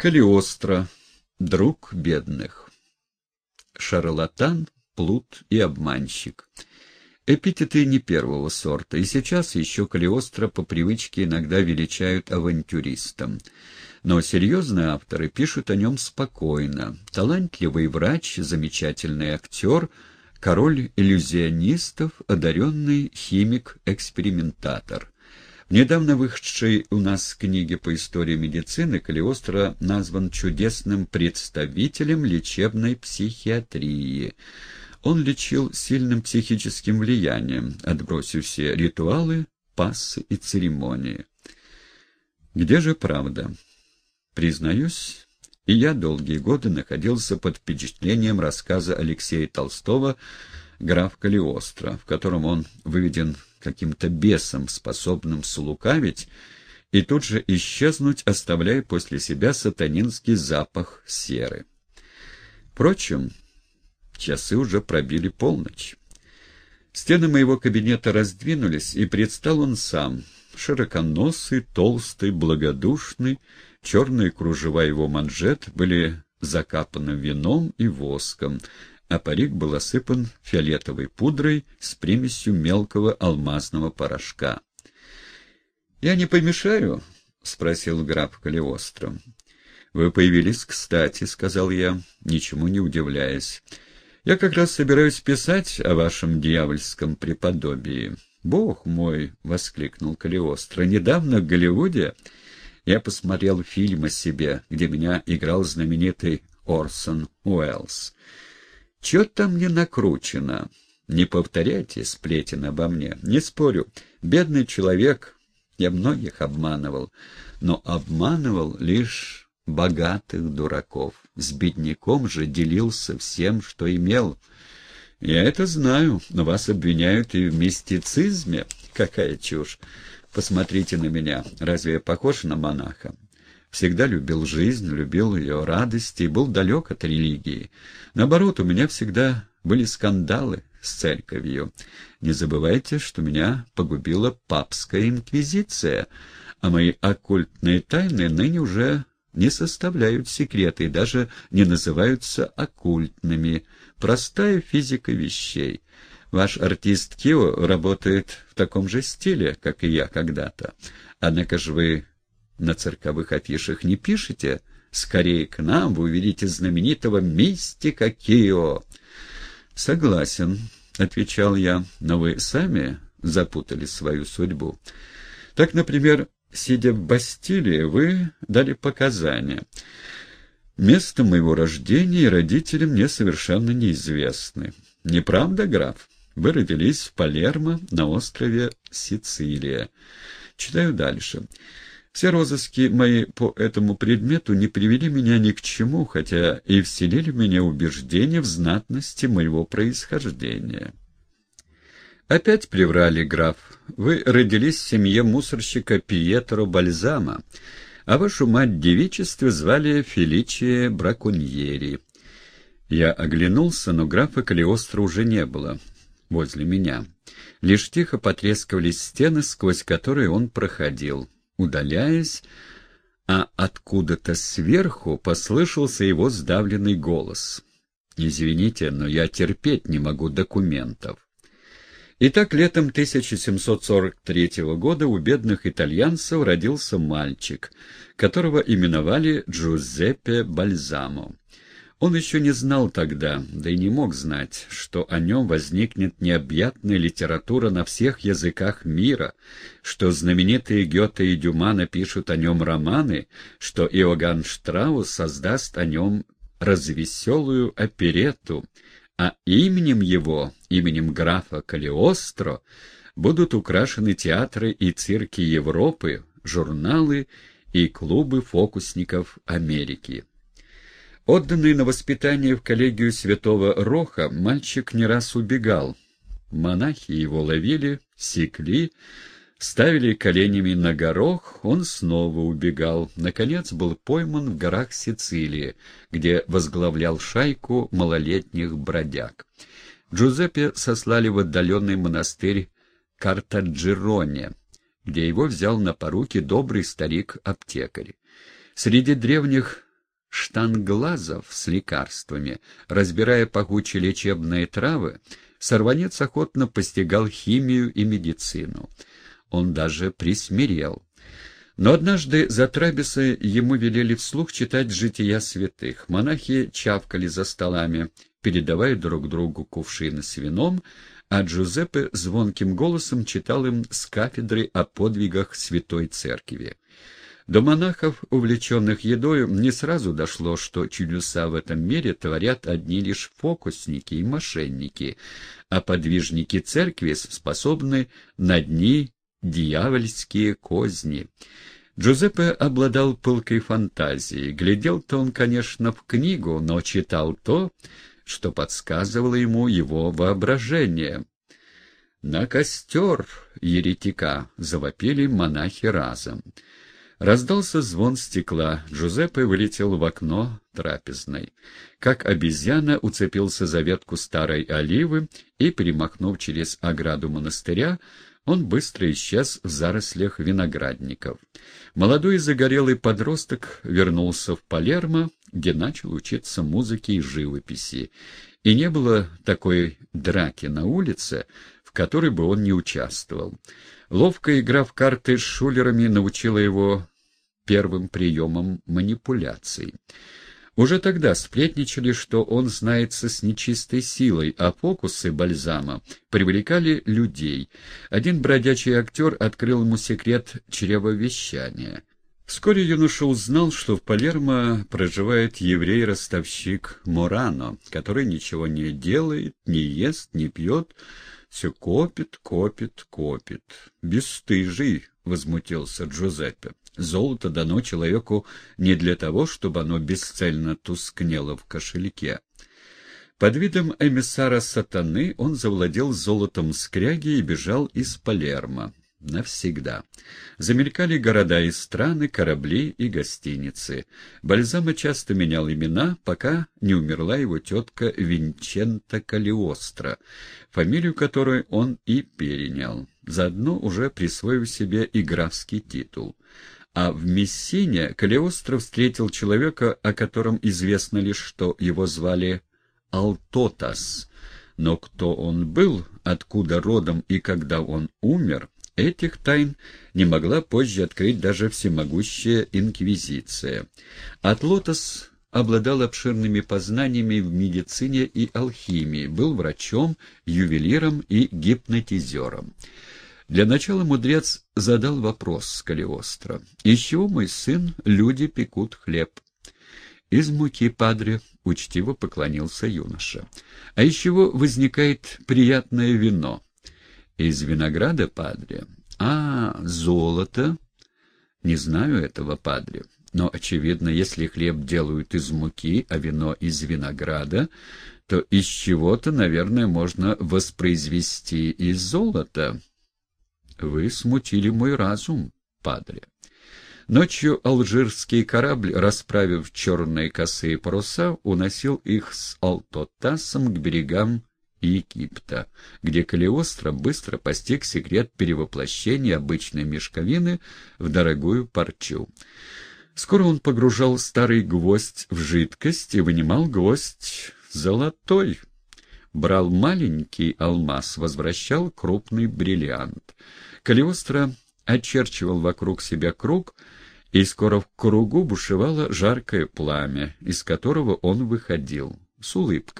Калиостро, друг бедных. Шарлатан, плут и обманщик. Эпитеты не первого сорта, и сейчас еще Калиостро по привычке иногда величают авантюристом. Но серьезные авторы пишут о нем спокойно. Талантливый врач, замечательный актер, король иллюзионистов, одаренный химик-экспериментатор — недавно вышедшей у нас книге по истории медицины Калиостро назван чудесным представителем лечебной психиатрии. Он лечил сильным психическим влиянием, отбросив все ритуалы, пассы и церемонии. Где же правда? Признаюсь, и я долгие годы находился под впечатлением рассказа Алексея Толстого «Граф Калиостро», в котором он выведен каким-то бесом, способным слукавить, и тут же исчезнуть, оставляя после себя сатанинский запах серы. Впрочем, часы уже пробили полночь. Стены моего кабинета раздвинулись, и предстал он сам, широконосый, толстый, благодушный, черные кружева его манжет были закапаны вином и воском, а парик был осыпан фиолетовой пудрой с примесью мелкого алмазного порошка. — Я не помешаю? — спросил граф Калиостро. — Вы появились кстати, — сказал я, ничему не удивляясь. — Я как раз собираюсь писать о вашем дьявольском преподобии. — Бог мой! — воскликнул Калиостро. — Недавно в Голливуде я посмотрел фильм о себе, где меня играл знаменитый Орсон Уэллс. Чего там не накручено? Не повторяйте сплетен обо мне. Не спорю, бедный человек, я многих обманывал, но обманывал лишь богатых дураков. С бедняком же делился всем, что имел. Я это знаю, но вас обвиняют и в мистицизме. Какая чушь! Посмотрите на меня. Разве я похож на монаха? Всегда любил жизнь, любил ее радости и был далек от религии. Наоборот, у меня всегда были скандалы с церковью. Не забывайте, что меня погубила папская инквизиция, а мои оккультные тайны ныне уже не составляют секреты и даже не называются оккультными. Простая физика вещей. Ваш артист Кио работает в таком же стиле, как и я когда-то. Однако же вы на цирковых афишах не пишете? Скорее к нам вы увидите знаменитого мистика Кио. Согласен, — отвечал я, — но вы сами запутали свою судьбу. Так, например, сидя в Бастилии, вы дали показания. Место моего рождения и родители мне совершенно неизвестны. Не правда, граф? Вы родились в Палермо на острове Сицилия. Читаю дальше. Все розыски мои по этому предмету не привели меня ни к чему, хотя и вселили в меня убеждение в знатности моего происхождения. Опять приврали, граф. Вы родились в семье мусорщика Пьетро Бальзама, а вашу мать девичество звали Феличия Браконьери. Я оглянулся, но графа Калиостро уже не было возле меня. Лишь тихо потрескивались стены, сквозь которые он проходил удаляясь, а откуда-то сверху послышался его сдавленный голос. «Извините, но я терпеть не могу документов». Итак, летом 1743 года у бедных итальянцев родился мальчик, которого именовали Джузеппе Бальзамо. Он еще не знал тогда, да и не мог знать, что о нем возникнет необъятная литература на всех языках мира, что знаменитые Гёте и Дюма напишут о нем романы, что Иоганн Штраус создаст о нем развеселую оперету, а именем его, именем графа Калиостро, будут украшены театры и цирки Европы, журналы и клубы фокусников Америки. Отданный на воспитание в коллегию святого Роха, мальчик не раз убегал. Монахи его ловили, секли, ставили коленями на горох, он снова убегал. Наконец был пойман в горах Сицилии, где возглавлял шайку малолетних бродяг. Джузеппе сослали в отдаленный монастырь Картаджироне, где его взял на поруки добрый старик-аптекарь. Среди древних штанглазов с лекарствами, разбирая пахучие лечебные травы, сорванец охотно постигал химию и медицину. Он даже присмирел. Но однажды за трапезой ему велели вслух читать «Жития святых». Монахи чавкали за столами, передавая друг другу кувшины с вином, а Джузеппе звонким голосом читал им с кафедры о подвигах Святой Церкви. До монахов, увлеченных едой, не сразу дошло, что чудеса в этом мире творят одни лишь фокусники и мошенники, а подвижники церкви способны на дни дьявольские козни. Джузеппе обладал пылкой фантазией. Глядел-то он, конечно, в книгу, но читал то, что подсказывало ему его воображение. «На костер еретика!» — завопили монахи разом. Раздался звон стекла. Джузеппе вылетел в окно трапезной. Как обезьяна уцепился за ветку старой оливы и, перемахнув через ограду монастыря, он быстро исчез в зарослях виноградников. Молодой загорелый подросток вернулся в Палермо, где начал учиться музыке и живописи. И не было такой драки на улице, которой бы он не участвовал. Ловкая игра в карты с шулерами научила его первым приемам манипуляций. Уже тогда сплетничали, что он знается с нечистой силой, а фокусы бальзама привлекали людей. Один бродячий актер открыл ему секрет чревовещания. Вскоре юноша узнал, что в Палермо проживает еврей-ростовщик Морано, который ничего не делает, не ест, не пьет, все копит, копит, копит. «Бесстыжий!» — возмутился Джузеппе. Золото дано человеку не для того, чтобы оно бесцельно тускнело в кошельке. Под видом эмиссара сатаны он завладел золотом скряги и бежал из Палермо. Навсегда. Замелькали города и страны, корабли и гостиницы. Бальзама часто менял имена, пока не умерла его тетка Винчента Калиостро, фамилию которой он и перенял, заодно уже присвоив себе и графский титул. А в Мессине Калиостро встретил человека, о котором известно лишь, что его звали Алтотас. Но кто он был, откуда родом и когда он умер, этих тайн не могла позже открыть даже всемогущая инквизиция. Атлотас обладал обширными познаниями в медицине и алхимии, был врачом, ювелиром и гипнотизером. Для начала мудрец задал вопрос Калиостро. «Из чего, мой сын, люди пекут хлеб?» «Из муки, падре», — учтиво поклонился юноша. «А из чего возникает приятное вино?» «Из винограда, падре». «А, золото?» «Не знаю этого, падре. Но, очевидно, если хлеб делают из муки, а вино из винограда, то из чего-то, наверное, можно воспроизвести из золота». Вы смутили мой разум, падре. Ночью алжирский корабль, расправив черные косые паруса, уносил их с Алтотасом к берегам Египта, где Калиостро быстро постиг секрет перевоплощения обычной мешковины в дорогую парчу. Скоро он погружал старый гвоздь в жидкость и вынимал гвоздь золотой. Брал маленький алмаз, возвращал крупный бриллиант — Калиостро очерчивал вокруг себя круг, и скоро в кругу бушевало жаркое пламя, из которого он выходил с улыбкой.